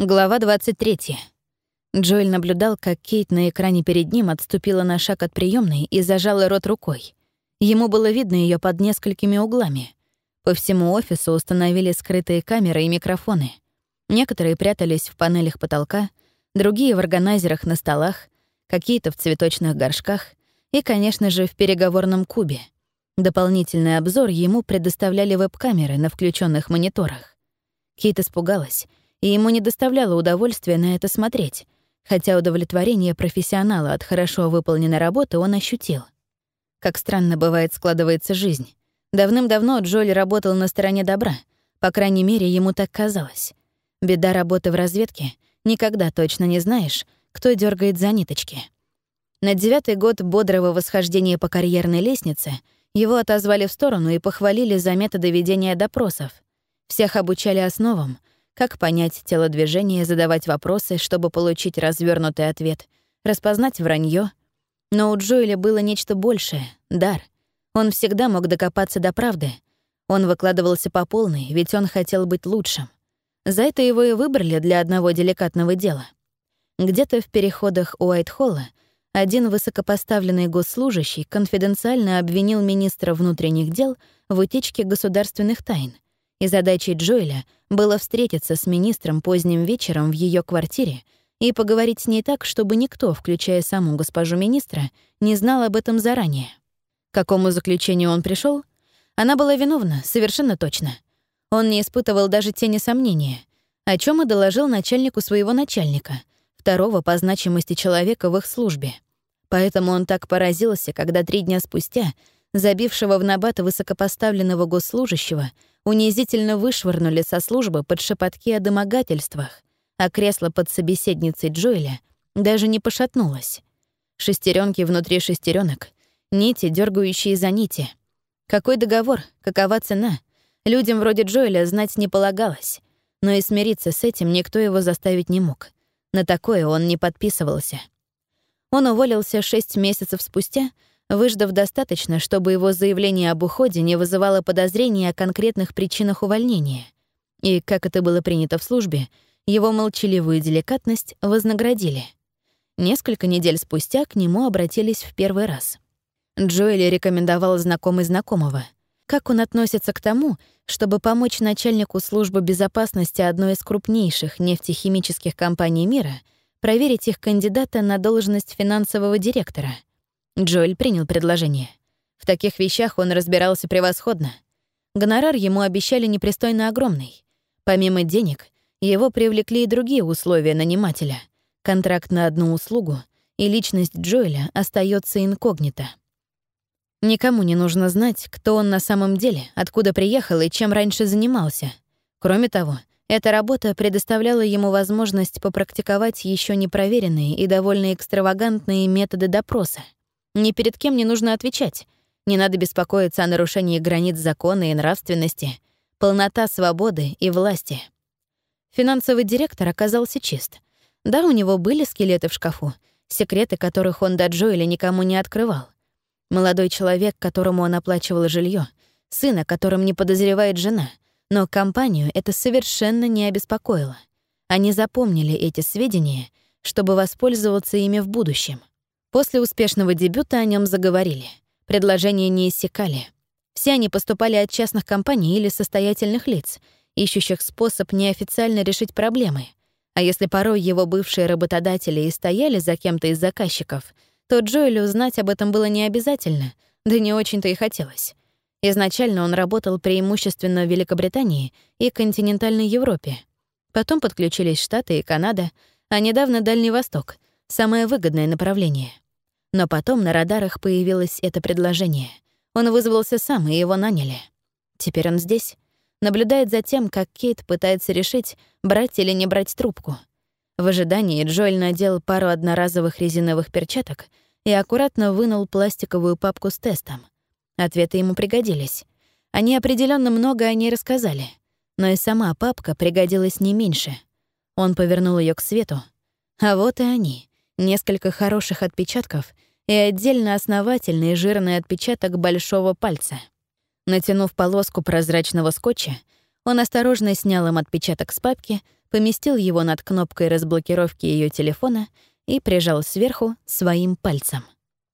Глава 23. Джоэль наблюдал, как Кейт на экране перед ним отступила на шаг от приемной и зажала рот рукой. Ему было видно ее под несколькими углами. По всему офису установили скрытые камеры и микрофоны. Некоторые прятались в панелях потолка, другие — в органайзерах на столах, какие-то в цветочных горшках и, конечно же, в переговорном кубе. Дополнительный обзор ему предоставляли веб-камеры на включенных мониторах. Кейт испугалась — и ему не доставляло удовольствия на это смотреть, хотя удовлетворение профессионала от хорошо выполненной работы он ощутил. Как странно бывает складывается жизнь. Давным-давно Джоли работал на стороне добра, по крайней мере, ему так казалось. Беда работы в разведке — никогда точно не знаешь, кто дергает за ниточки. На девятый год бодрого восхождения по карьерной лестнице его отозвали в сторону и похвалили за методы ведения допросов. Всех обучали основам — как понять телодвижение, задавать вопросы, чтобы получить развернутый ответ, распознать вранье. Но у Джоэля было нечто большее — дар. Он всегда мог докопаться до правды. Он выкладывался по полной, ведь он хотел быть лучшим. За это его и выбрали для одного деликатного дела. Где-то в переходах Уайт-Холла один высокопоставленный госслужащий конфиденциально обвинил министра внутренних дел в утечке государственных тайн, и задачей Джоэля было встретиться с министром поздним вечером в ее квартире и поговорить с ней так, чтобы никто, включая саму госпожу министра, не знал об этом заранее. К какому заключению он пришел? Она была виновна, совершенно точно. Он не испытывал даже тени сомнения, о чем и доложил начальнику своего начальника, второго по значимости человека в их службе. Поэтому он так поразился, когда три дня спустя забившего в набат высокопоставленного госслужащего, унизительно вышвырнули со службы под шепотки о домогательствах, а кресло под собеседницей Джоэля даже не пошатнулось. Шестеренки внутри шестеренок, нити, дергающие за нити. Какой договор, какова цена? Людям вроде Джоэля знать не полагалось. Но и смириться с этим никто его заставить не мог. На такое он не подписывался. Он уволился шесть месяцев спустя — выждав достаточно, чтобы его заявление об уходе не вызывало подозрений о конкретных причинах увольнения. И, как это было принято в службе, его молчаливую деликатность вознаградили. Несколько недель спустя к нему обратились в первый раз. Джоэли рекомендовал знакомый знакомого. Как он относится к тому, чтобы помочь начальнику службы безопасности одной из крупнейших нефтехимических компаний мира проверить их кандидата на должность финансового директора — Джоэль принял предложение. В таких вещах он разбирался превосходно. Гонорар ему обещали непристойно огромный. Помимо денег, его привлекли и другие условия нанимателя. Контракт на одну услугу, и личность Джоэля остается инкогнито. Никому не нужно знать, кто он на самом деле, откуда приехал и чем раньше занимался. Кроме того, эта работа предоставляла ему возможность попрактиковать еще непроверенные и довольно экстравагантные методы допроса. Ни перед кем не нужно отвечать. Не надо беспокоиться о нарушении границ закона и нравственности. Полнота свободы и власти. Финансовый директор оказался чист. Да, у него были скелеты в шкафу, секреты которых он до Джоэля никому не открывал. Молодой человек, которому он оплачивал жилье, сын, о котором не подозревает жена. Но компанию это совершенно не обеспокоило. Они запомнили эти сведения, чтобы воспользоваться ими в будущем. После успешного дебюта о нем заговорили. Предложения не иссякали. Все они поступали от частных компаний или состоятельных лиц, ищущих способ неофициально решить проблемы. А если порой его бывшие работодатели и стояли за кем-то из заказчиков, то Джоэлю узнать об этом было не обязательно, да не очень-то и хотелось. Изначально он работал преимущественно в Великобритании и континентальной Европе. Потом подключились Штаты и Канада, а недавно Дальний Восток — самое выгодное направление. Но потом на радарах появилось это предложение. Он вызвался сам, и его наняли. Теперь он здесь. Наблюдает за тем, как Кейт пытается решить, брать или не брать трубку. В ожидании Джоэль надел пару одноразовых резиновых перчаток и аккуратно вынул пластиковую папку с тестом. Ответы ему пригодились. Они определенно много о ней рассказали. Но и сама папка пригодилась не меньше. Он повернул ее к свету. А вот и они. Несколько хороших отпечатков и отдельно основательный жирный отпечаток большого пальца. Натянув полоску прозрачного скотча, Он осторожно снял им отпечаток с папки, поместил его над кнопкой разблокировки ее телефона и прижал сверху своим пальцем.